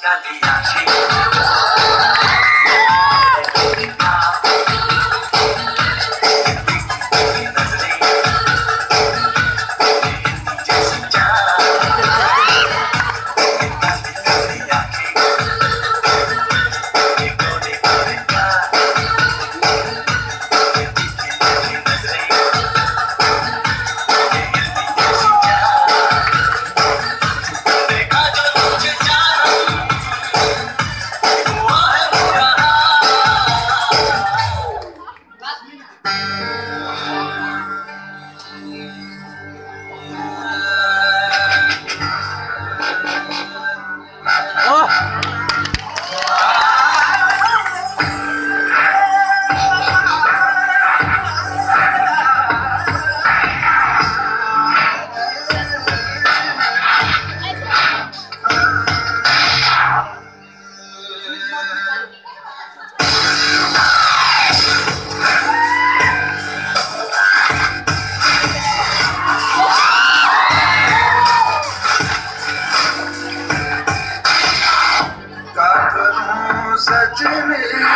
干的养心。करूं to me.